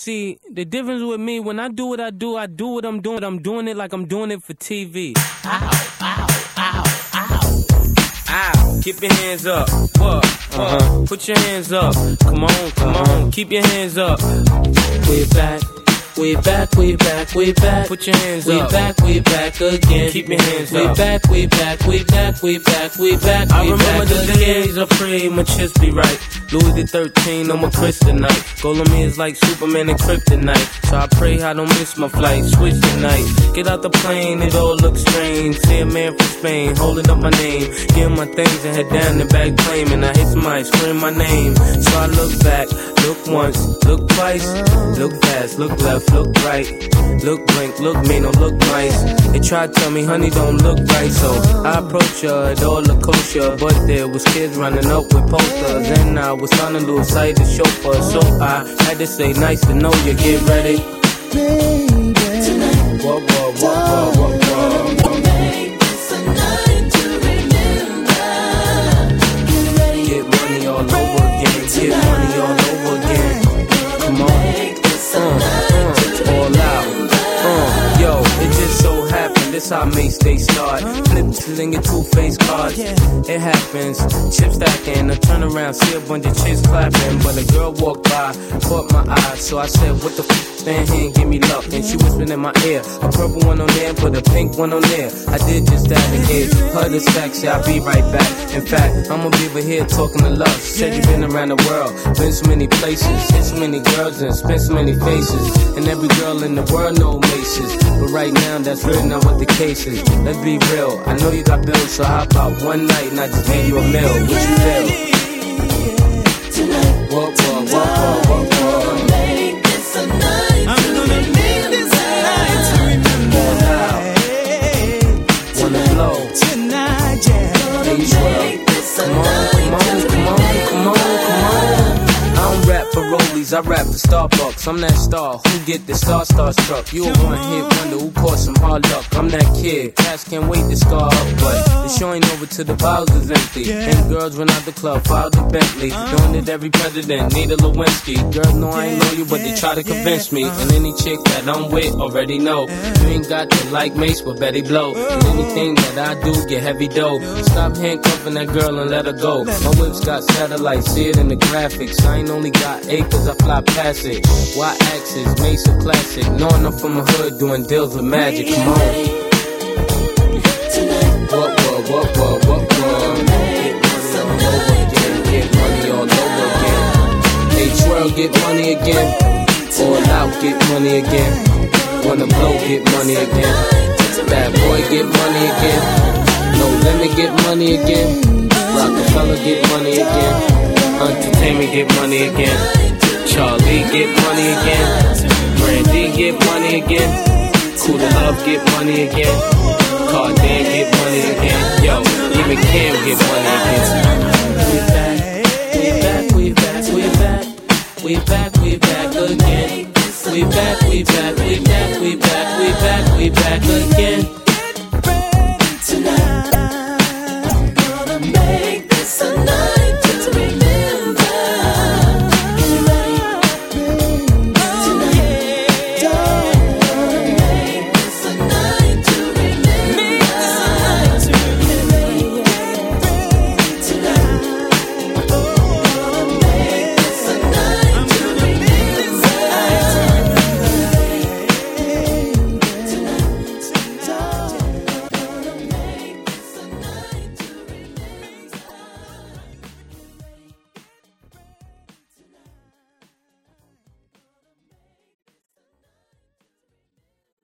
See, the difference with me, when I do what I do, I do what I'm doing. I'm doing it like I'm doing it for TV. Ow, ow, ow, ow. Ow. Keep your hands up. What? Uh-huh. Put your hands up. Come on, come on. Keep your hands up. We're back we back, we back, we back. Put your hands we up. We back, we back again. Keep your hands we up. We back, we back, we back, we back, we back. I remember back the days I pray my chest be right. Louis the 13, I'm a kryptonite. Goal on me is like Superman and kryptonite. So I pray I don't miss my flight. Switch tonight. Get out the plane, it all looks strange. See a man from Spain holding up my name. Give my things and head down the back claiming. I hit somebody scream my name. So I look back, look once, look twice, look fast, look left look right. Look blink, look mean, don't look nice. They tried to tell me, honey, don't look right. So I approach her, it all looked kosher. But there was kids running up with posters. I was trying to lose sight of chauffeur. So I had to say, nice to know you, get ready. Baby, tonight, whoa, whoa, whoa, whoa, whoa. Get money all over again. Get money I stay start. Flip sling your two face cards. It happens. Chip stacking. I turn around, see a bunch of chicks clapping. But a girl walked by, caught my eye. So I said, What the f? Stand here and give me luck. And she whispered in my ear. A purple one on there, put a pink one on there. I did just that and gave her the sex. I'll be right back. In fact, I'm gonna be over here talking to love. Said you've been around the world, been so many places, hit so many girls and spent so many faces. And every girl in the world know Macy's. But right now, that's really not what the cases. Let's be real. I know you got bills, so how about one night and I just give you a meal? What you feel? Tonight, what, what, what, what, what, what? Make this a night. I'm gonna make this a night to remember. Wanna blow tonight, yeah. Hey, come on, come I rap for Starbucks. I'm that star who get the star star struck. You a one hit wonder who caught some hard luck. I'm that kid, cats can't wait to scar up, but the show ain't over till the bottles is empty. And girls run out the club, follow the Bentley. Uh-huh. Doing it every president, need a Lewinsky. Girls know I ain't know you, but they try to convince me. Uh-huh. And any chick that I'm with already know. You ain't got to like Mace, but Betty Blow. And uh-huh. anything that I do, get heavy dough. Stop handcuffing that girl and let her go. My whip's got satellites, see it in the graphics. I ain't only got acres, I fly past it. Y axis, Mesa classic. Knowing I'm from the hood, doing deals with magic. Come on. What, what, what, what, what, what? Get money again. Hey, get money again. All out, get money again. Wanna blow, get money again. Bad boy, get money again. No limit, get money again. Roc-A-Fella, get money again. Entertainment get money again. Charlie get money again. Brandy get money again. Cool love get money again. Cardan get money again. Yo, even Cam get money